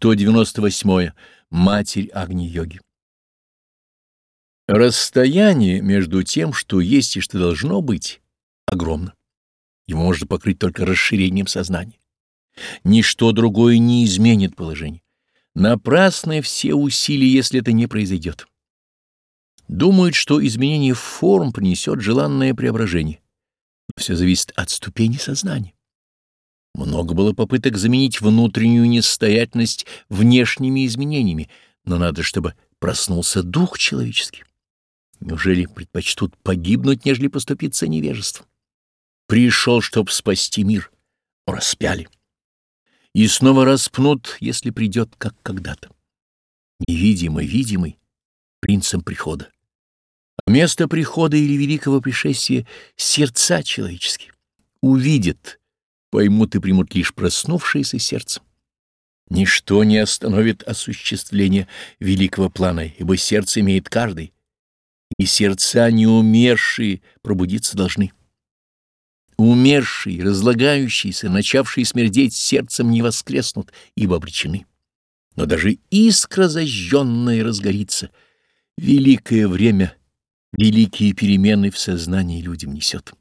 198. Матерь Агни-йоги. Расстояние между тем, что есть и что должно быть, огромно. Его можно покрыть только расширением сознания. Ничто другое не изменит положение. Напрасны все усилия, если это не произойдет. Думают, что изменение форм принесет желанное преображение. Все зависит от ступени сознания. Много было попыток заменить внутреннюю нестоятельность внешними изменениями, но надо, чтобы проснулся дух человеческий. Неужели предпочтут погибнуть, нежели поступиться невежеством? Пришел, чтоб спасти мир, распяли. И снова распнут, если придет, как когда-то. Невидимый, видимый, принцем прихода. А место прихода или великого пришествия — сердца человеческие. Увидят, поймут и примут лишь проснувшиеся сердцем. Ничто не остановит осуществление великого плана, ибо сердце имеет каждый, и сердца неумершие пробудиться должны. Умершие, разлагающиеся, начавшие смердеть сердцем не воскреснут, ибо обречены. Но даже искра зажженная разгорится. Великое время, великие перемены в сознании людям несет.